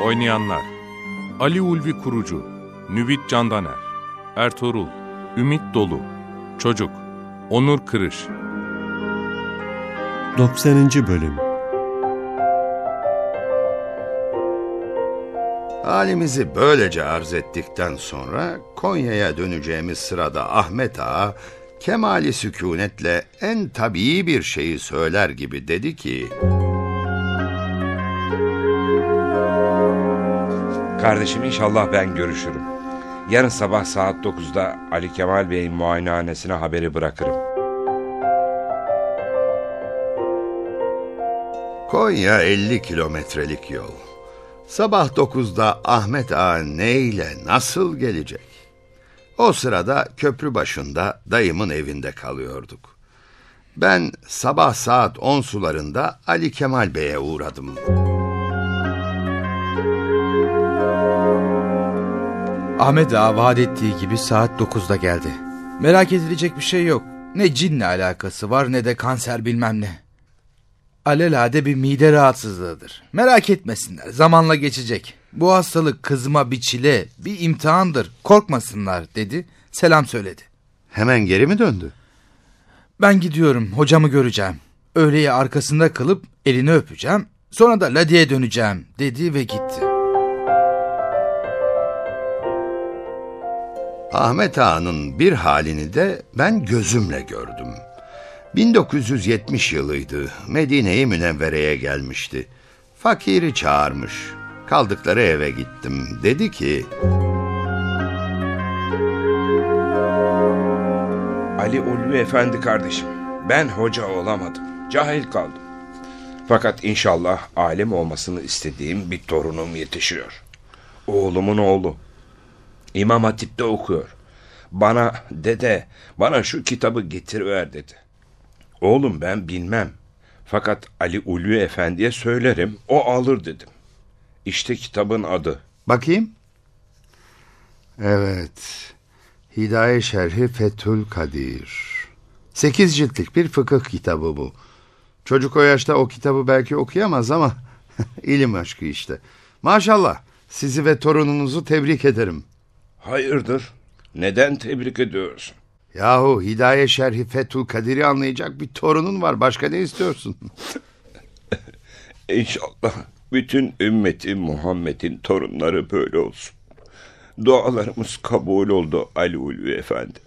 Oynayanlar Ali Ulvi Kurucu Nüvit Candaner Ertuğrul Ümit Dolu Çocuk Onur Kırış 90. Bölüm Halimizi böylece arz ettikten sonra Konya'ya döneceğimiz sırada Ahmet Ağa kemali sükunetle en tabii bir şeyi söyler gibi dedi ki... Kardeşim inşallah ben görüşürüm. Yarın sabah saat 9'da Ali Kemal Bey'in muayenehanesine haberi bırakırım. Konya 50 kilometrelik yol. Sabah 9'da Ahmet Ağa neyle nasıl gelecek? O sırada köprü başında dayımın evinde kalıyorduk. Ben sabah saat 10 sularında Ali Kemal Bey'e uğradım. Ahmet Ağa vaat ettiği gibi saat 9'da geldi. Merak edilecek bir şey yok. Ne cinle alakası var ne de kanser bilmem ne. Alelade bir mide rahatsızlığıdır. Merak etmesinler zamanla geçecek. Bu hastalık kızma bir çile, bir imtihandır. Korkmasınlar dedi. Selam söyledi. Hemen geri mi döndü? Ben gidiyorum hocamı göreceğim. Öğleyi arkasında kılıp elini öpeceğim. Sonra da Ladi'ye döneceğim dedi ve gitti. Ahmet Ağa'nın bir halini de ben gözümle gördüm. 1970 yılıydı. Medine-i Münevvere'ye gelmişti. Fakiri çağırmış. Kaldıkları eve gittim. Dedi ki... Ali Ulvi Efendi kardeşim, ben hoca olamadım. Cahil kaldım. Fakat inşallah alim olmasını istediğim bir torunum yetişiyor. Oğlumun oğlu. İmam Hatip'te okuyor. Bana dede bana şu kitabı getiriver dedi. Oğlum ben bilmem. Fakat Ali Ulvi Efendi'ye söylerim o alır dedim. İşte kitabın adı. Bakayım. Evet. Hidaye Şerhi Fethül Kadir. Sekiz ciltlik bir fıkıh kitabı bu. Çocuk o yaşta o kitabı belki okuyamaz ama ilim aşkı işte. Maşallah sizi ve torununuzu tebrik ederim. Hayırdır? Neden tebrik ediyorsun? Yahu Hidaye Şerhi Fethül Kadir'i anlayacak bir torunun var. Başka ne istiyorsun? İnşallah bütün ümmeti Muhammed'in torunları böyle olsun. Dualarımız kabul oldu Ali Ulvi Efendi.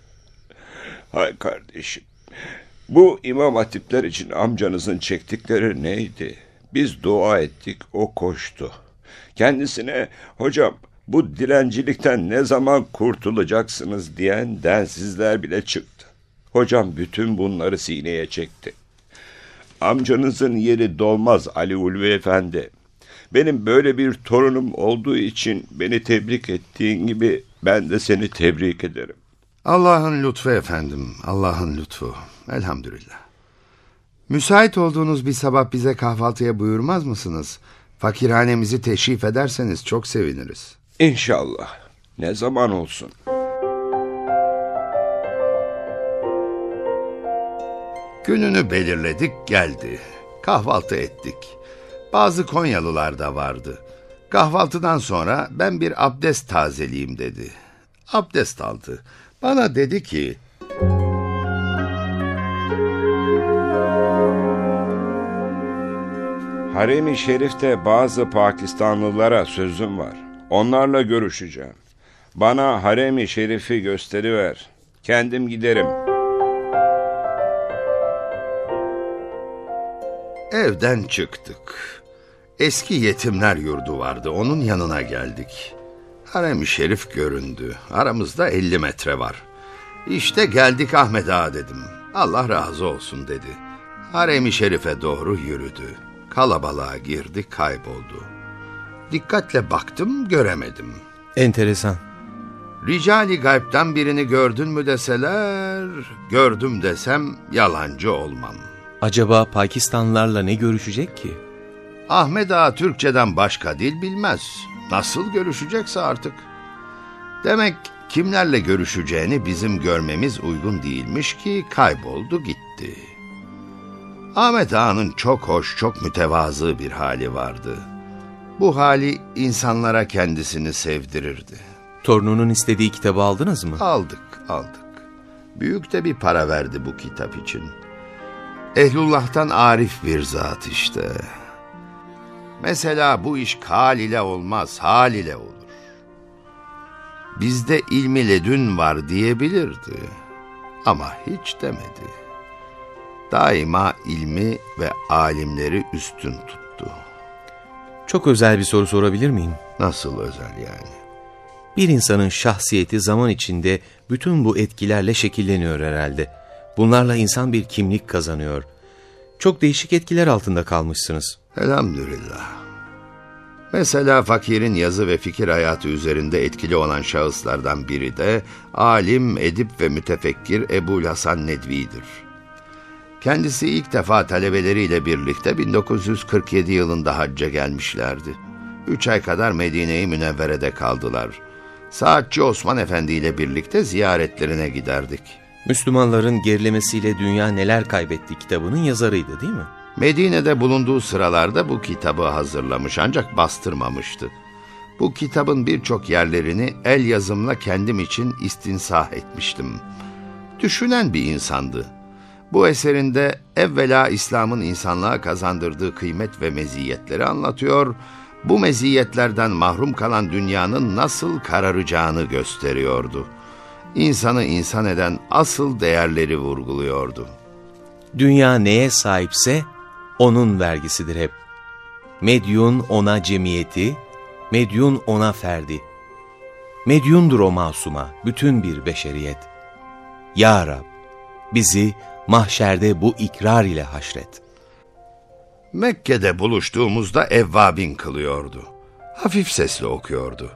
Hay kardeşim. Bu imam hatipler için amcanızın çektikleri neydi? Biz dua ettik, o koştu. Kendisine hocam bu dilencilikten ne zaman kurtulacaksınız diyen densizler bile çıktı. Hocam bütün bunları sineye çekti. Amcanızın yeri dolmaz Ali Ulvi Efendi. Benim böyle bir torunum olduğu için beni tebrik ettiğin gibi ben de seni tebrik ederim. Allah'ın lütfu efendim, Allah'ın lütfu. Elhamdülillah. Müsait olduğunuz bir sabah bize kahvaltıya buyurmaz mısınız? Fakirhanemizi teşrif ederseniz çok seviniriz. İnşallah. Ne zaman olsun? Gününü belirledik geldi. Kahvaltı ettik. Bazı Konyalılar da vardı. Kahvaltıdan sonra ben bir abdest tazeleyeyim dedi. Abdest aldı. Bana dedi ki... Harem-i Şerif'te bazı Pakistanlılara sözüm var. Onlarla görüşeceğim. Bana Harem-i Şerif'i gösteriver. Kendim giderim. Evden çıktık. Eski yetimler yurdu vardı. Onun yanına geldik. Harem-i Şerif göründü. Aramızda 50 metre var. İşte geldik Ahmet Ağa dedim. Allah razı olsun dedi. Harem-i Şerif'e doğru yürüdü. Kalabalığa girdi, kayboldu. Dikkatle baktım, göremedim. Enteresan. Ricali gaybtan birini gördün mü deseler, gördüm desem yalancı olmam. Acaba Pakistanlılarla ne görüşecek ki? Ahmet Ağa Türkçeden başka dil bilmez. Nasıl görüşecekse artık. Demek kimlerle görüşeceğini bizim görmemiz uygun değilmiş ki kayboldu gitti. Ahmet Ağa'nın çok hoş, çok mütevazı bir hali vardı. Bu hali insanlara kendisini sevdirirdi. Torununun istediği kitabı aldınız mı? Aldık, aldık. Büyük de bir para verdi bu kitap için. Ehlullah'tan arif bir zat işte. Mesela bu iş kal ile olmaz, hal ile olur. Bizde ilmi ledün var diyebilirdi. Ama hiç demedi. Daima ilmi ve alimleri üstün tuttu. Çok özel bir soru sorabilir miyim? Nasıl özel yani? Bir insanın şahsiyeti zaman içinde bütün bu etkilerle şekilleniyor herhalde. Bunlarla insan bir kimlik kazanıyor. Çok değişik etkiler altında kalmışsınız. Elhamdülillah. Mesela fakirin yazı ve fikir hayatı üzerinde etkili olan şahıslardan biri de alim, edip ve mütefekkir Ebu Hasan Nedvi'dir. Kendisi ilk defa talebeleriyle birlikte 1947 yılında hacca gelmişlerdi. Üç ay kadar Medine-i Münevvere'de kaldılar. Saatçi Osman Efendi ile birlikte ziyaretlerine giderdik. Müslümanların gerilemesiyle dünya neler kaybetti kitabının yazarıydı değil mi? Medine'de bulunduğu sıralarda bu kitabı hazırlamış ancak bastırmamıştı. Bu kitabın birçok yerlerini el yazımla kendim için istinsah etmiştim. Düşünen bir insandı. Bu eserinde evvela İslam'ın insanlığa kazandırdığı kıymet ve meziyetleri anlatıyor, bu meziyetlerden mahrum kalan dünyanın nasıl kararacağını gösteriyordu. İnsanı insan eden asıl değerleri vurguluyordu. Dünya neye sahipse onun vergisidir hep. Medyun ona cemiyeti, medyun ona ferdi. Medyundur o masuma, bütün bir beşeriyet. Ya Rab, bizi mahşerde bu ikrar ile haşret. Mekke'de buluştuğumuzda evvabin kılıyordu. Hafif sesle okuyordu.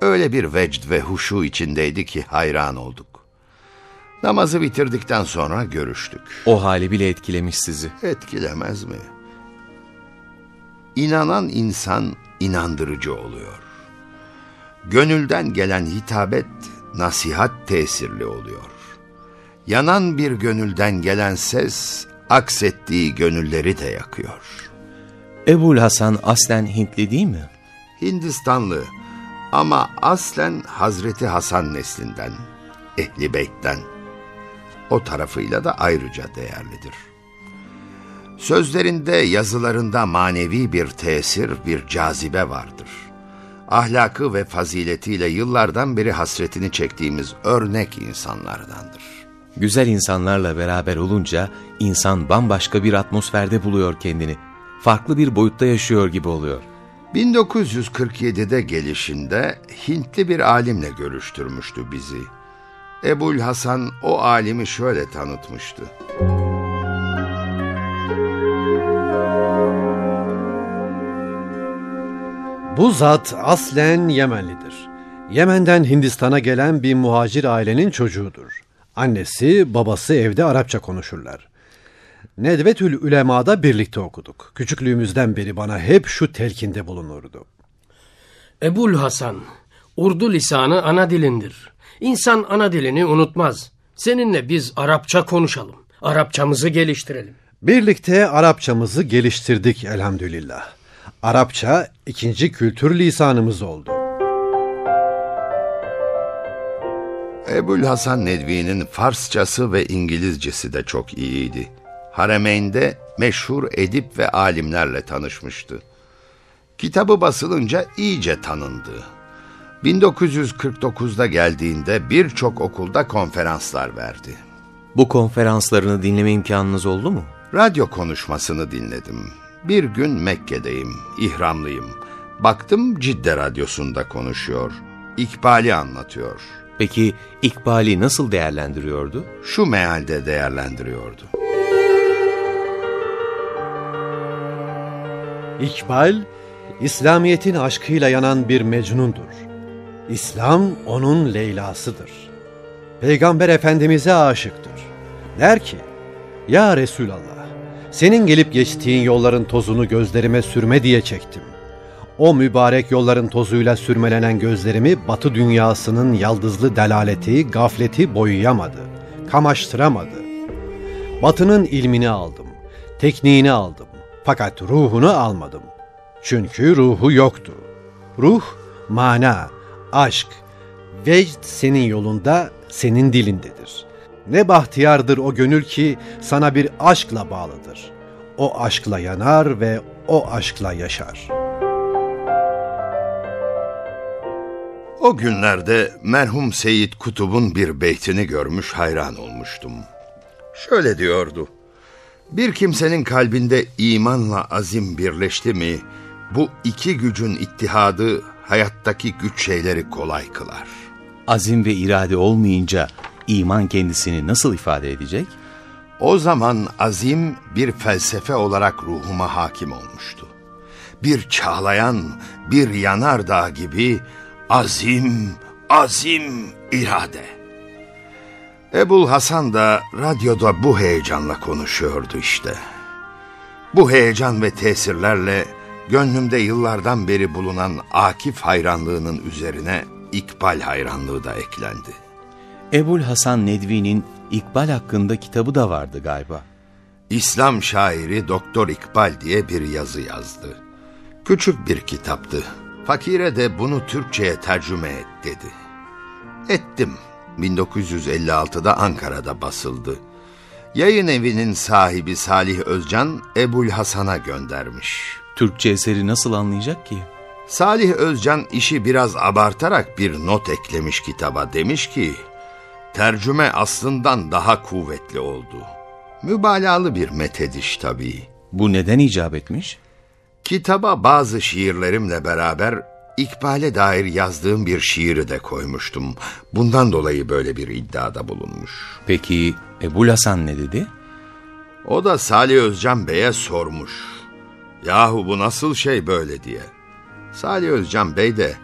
Öyle bir vecd ve huşu içindeydi ki hayran olduk. Namazı bitirdikten sonra görüştük. O hali bile etkilemiş sizi. Etkilemez mi? İnanan insan inandırıcı oluyor. Gönülden gelen hitabet, nasihat tesirli oluyor. Yanan bir gönülden gelen ses, aksettiği gönülleri de yakıyor. Ebul Hasan aslen Hintli değil mi? Hindistanlı ama aslen Hazreti Hasan neslinden, Ehli Beyt'ten. O tarafıyla da ayrıca değerlidir. Sözlerinde, yazılarında manevi bir tesir, bir cazibe vardır. Ahlakı ve faziletiyle yıllardan beri hasretini çektiğimiz örnek insanlardandır. Güzel insanlarla beraber olunca insan bambaşka bir atmosferde buluyor kendini. Farklı bir boyutta yaşıyor gibi oluyor. 1947'de gelişinde Hintli bir alimle görüştürmüştü bizi. Ebul Hasan o alimi şöyle tanıtmıştı. Bu zat aslen Yemenlidir. Yemen'den Hindistan'a gelen bir muhacir ailenin çocuğudur. Annesi, babası evde Arapça konuşurlar. Nedvetül Ülema'da birlikte okuduk. Küçüklüğümüzden beri bana hep şu telkinde bulunurdu. Ebul Hasan, Urdu lisanı ana dilindir. İnsan ana dilini unutmaz. Seninle biz Arapça konuşalım. Arapçamızı geliştirelim. Birlikte Arapçamızı geliştirdik elhamdülillah. Arapça ikinci kültür lisanımız oldu. Ebul Hasan Nedvi'nin Farsçası ve İngilizcesi de çok iyiydi. Haremeyn'de meşhur edip ve alimlerle tanışmıştı. Kitabı basılınca iyice tanındı. 1949'da geldiğinde birçok okulda konferanslar verdi. Bu konferanslarını dinleme imkanınız oldu mu? Radyo konuşmasını dinledim. Bir gün Mekke'deyim, ihramlıyım. Baktım Cidde Radyosu'nda konuşuyor. İkbal'i anlatıyor. Peki ikbali nasıl değerlendiriyordu? Şu mealde değerlendiriyordu. İkbal, İslamiyet'in aşkıyla yanan bir mecnundur. İslam onun Leyla'sıdır. Peygamber Efendimiz'e aşıktır. Der ki, Ya Resulallah, senin gelip geçtiğin yolların tozunu gözlerime sürme diye çektim.'' O mübarek yolların tozuyla sürmelenen gözlerimi batı dünyasının yaldızlı delaleti, gafleti boyayamadı, kamaştıramadı. Batının ilmini aldım, tekniğini aldım. Fakat ruhunu almadım. Çünkü ruhu yoktu. Ruh, mana, aşk, vecd senin yolunda, senin dilindedir. Ne bahtiyardır o gönül ki sana bir aşkla bağlıdır. O aşkla yanar ve o aşkla yaşar. O günlerde merhum Seyit Kutub'un bir beytini görmüş hayran olmuştum. Şöyle diyordu. Bir kimsenin kalbinde imanla azim birleşti mi, bu iki gücün ittihadı hayattaki güç şeyleri kolay kılar. Azim ve irade olmayınca iman kendisini nasıl ifade edecek? O zaman azim bir felsefe olarak ruhuma hakim olmuştu. Bir çağlayan, bir yanardağ gibi azim, azim, irade. Ebul Hasan da radyoda bu heyecanla konuşuyordu işte. Bu heyecan ve tesirlerle gönlümde yıllardan beri bulunan Akif hayranlığının üzerine İkbal hayranlığı da eklendi. Ebul Hasan Nedvi'nin İkbal hakkında kitabı da vardı galiba. İslam şairi Doktor İkbal diye bir yazı yazdı. Küçük bir kitaptı. Fakire de bunu Türkçe'ye tercüme et dedi. Ettim. 1956'da Ankara'da basıldı. Yayın evinin sahibi Salih Özcan Ebul Hasan'a göndermiş. Türkçe eseri nasıl anlayacak ki? Salih Özcan işi biraz abartarak bir not eklemiş kitaba demiş ki tercüme aslından daha kuvvetli oldu. Mübalağalı bir metediş tabii. Bu neden icap etmiş? Kitaba bazı şiirlerimle beraber İkbal'e dair yazdığım bir şiiri de koymuştum. Bundan dolayı böyle bir iddiada bulunmuş. Peki Ebul Hasan ne dedi? O da Salih Özcan Bey'e sormuş. Yahu bu nasıl şey böyle diye. Salih Özcan Bey de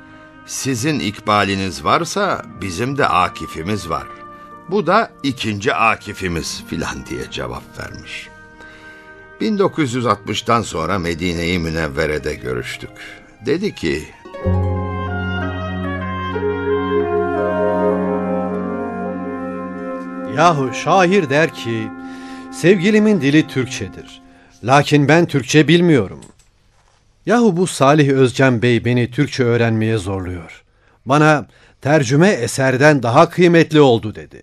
sizin ikbaliniz varsa bizim de Akif'imiz var. Bu da ikinci Akif'imiz filan diye cevap vermiş. 1960'tan sonra Medine-i Münevvere'de görüştük. Dedi ki... Yahu şair der ki, sevgilimin dili Türkçedir. Lakin ben Türkçe bilmiyorum. Yahu bu Salih Özcan Bey beni Türkçe öğrenmeye zorluyor. Bana tercüme eserden daha kıymetli oldu dedi.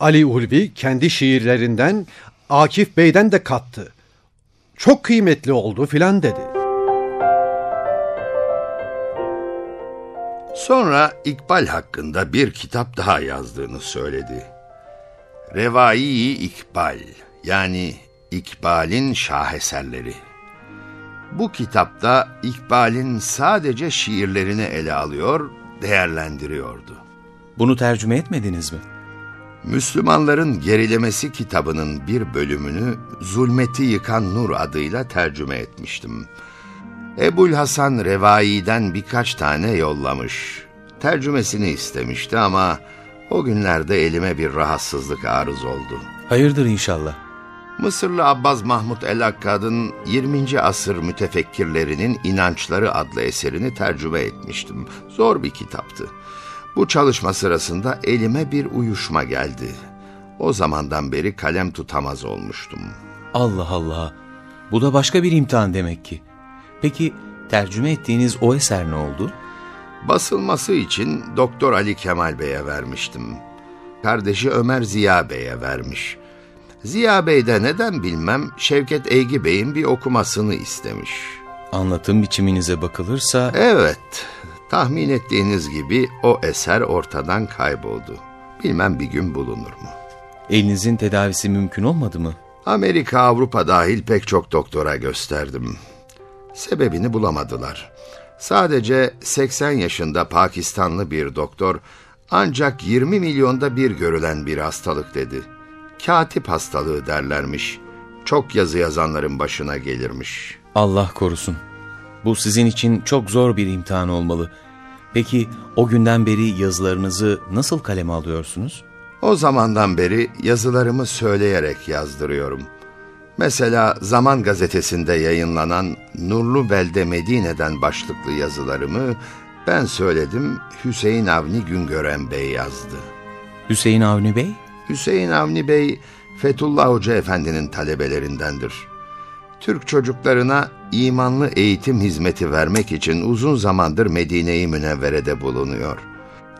Ali Ulvi kendi şiirlerinden Akif Bey'den de kattı. Çok kıymetli oldu filan dedi. Sonra İkbal hakkında bir kitap daha yazdığını söyledi. Revai İkbal yani İkbal'in şaheserleri. Bu kitapta İkbal'in sadece şiirlerini ele alıyor, değerlendiriyordu. Bunu tercüme etmediniz mi? Müslümanların Gerilemesi kitabının bir bölümünü Zulmeti Yıkan Nur adıyla tercüme etmiştim. Ebul Hasan Revai'den birkaç tane yollamış. Tercümesini istemişti ama o günlerde elime bir rahatsızlık arız oldu. Hayırdır inşallah. Mısırlı Abbas Mahmud el-Akkad'ın 20. asır mütefekkirlerinin İnançları adlı eserini tercüme etmiştim. Zor bir kitaptı. Bu çalışma sırasında elime bir uyuşma geldi. O zamandan beri kalem tutamaz olmuştum. Allah Allah. Bu da başka bir imtihan demek ki. Peki tercüme ettiğiniz o eser ne oldu? Basılması için Doktor Ali Kemal Bey'e vermiştim. Kardeşi Ömer Ziya Bey'e vermiş. Ziya Bey de neden bilmem Şevket Eygi Bey'in bir okumasını istemiş. Anlatım biçiminize bakılırsa... Evet, tahmin ettiğiniz gibi o eser ortadan kayboldu. Bilmem bir gün bulunur mu? Elinizin tedavisi mümkün olmadı mı? Amerika, Avrupa dahil pek çok doktora gösterdim. Sebebini bulamadılar. Sadece 80 yaşında Pakistanlı bir doktor ancak 20 milyonda bir görülen bir hastalık dedi. Katip hastalığı derlermiş. Çok yazı yazanların başına gelirmiş. Allah korusun. Bu sizin için çok zor bir imtihan olmalı. Peki o günden beri yazılarınızı nasıl kaleme alıyorsunuz? O zamandan beri yazılarımı söyleyerek yazdırıyorum. Mesela Zaman gazetesinde yayınlanan Nurlu Belde Medine'den başlıklı yazılarımı ben söyledim Hüseyin Avni Güngören Bey yazdı. Hüseyin Avni Bey? Hüseyin Avni Bey Fethullah Hoca Efendi'nin talebelerindendir. Türk çocuklarına imanlı eğitim hizmeti vermek için uzun zamandır Medine-i Münevvere'de bulunuyor.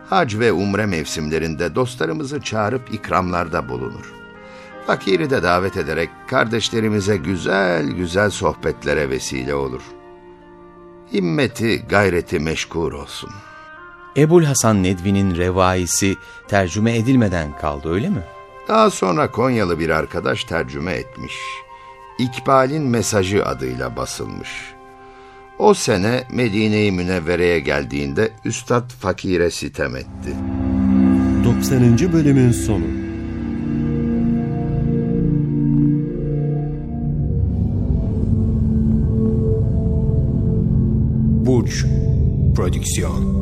Hac ve umre mevsimlerinde dostlarımızı çağırıp ikramlarda bulunur. Fakiri de davet ederek kardeşlerimize güzel güzel sohbetlere vesile olur. Himmeti, gayreti meşkur olsun. Ebul Hasan Nedvi'nin revaisi tercüme edilmeden kaldı öyle mi? Daha sonra Konyalı bir arkadaş tercüme etmiş. İkbal'in Mesajı adıyla basılmış. O sene Medine-i Münevvere'ye geldiğinde Üstad fakire sitem etti. 90. bölümün sonu. Burç Prodüksiyon